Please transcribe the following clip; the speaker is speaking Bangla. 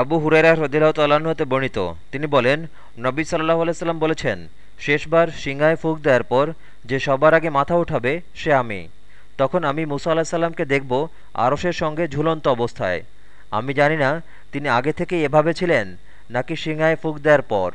আবু হুরেরা হদিল্লাহ তাল্লাহ্ন হতে বর্ণিত। তিনি বলেন, নবী সাল্লাহ আলাইসাল্লাম বলেছেন, শেষবার সিংহায় ফুক দেওয়ার পর যে সবার আগে মাথা উঠাবে, সে আমি। তখন আমি মুসা আল্লাহ সাল্লামকে দেখব আরসের সঙ্গে ঝুলন্ত অবস্থায়। আমি জানি না তিনি আগে থেকে এভাবে ছিলেন, নাকি সিংহায় ফুক দেওয়ার পর।